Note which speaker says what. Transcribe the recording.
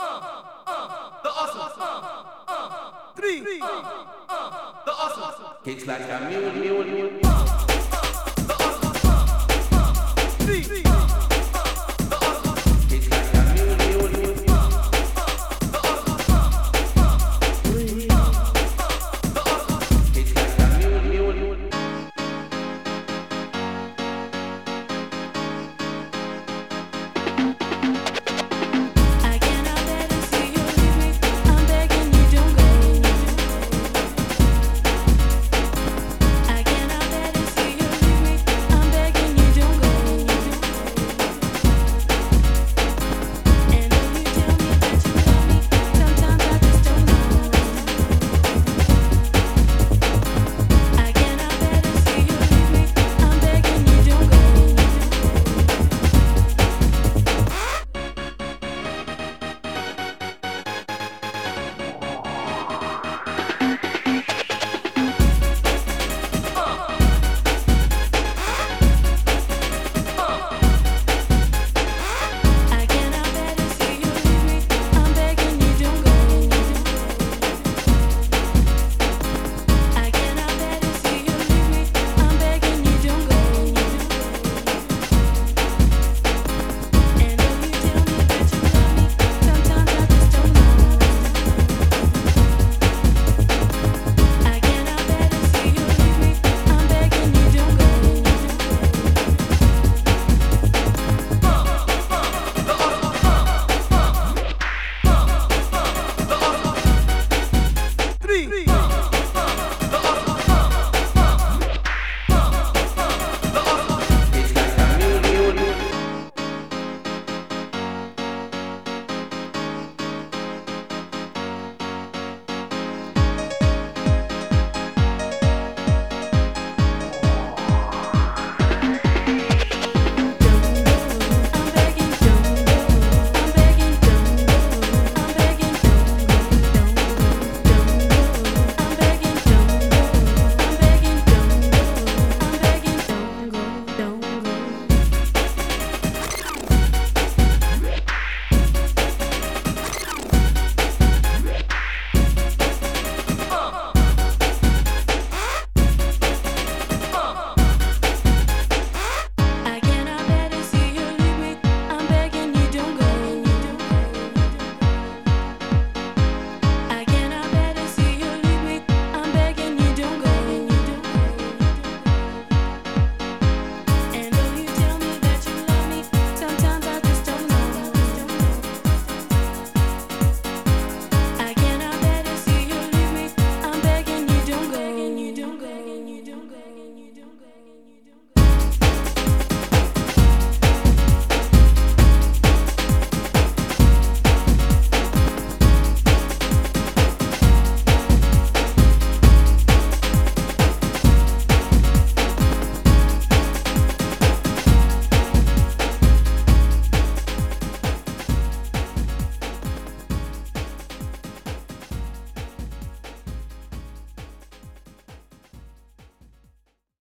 Speaker 1: The awesome. Three. The awesome.
Speaker 2: Kicks like a mule, mule, mule.
Speaker 1: The awesome. Three.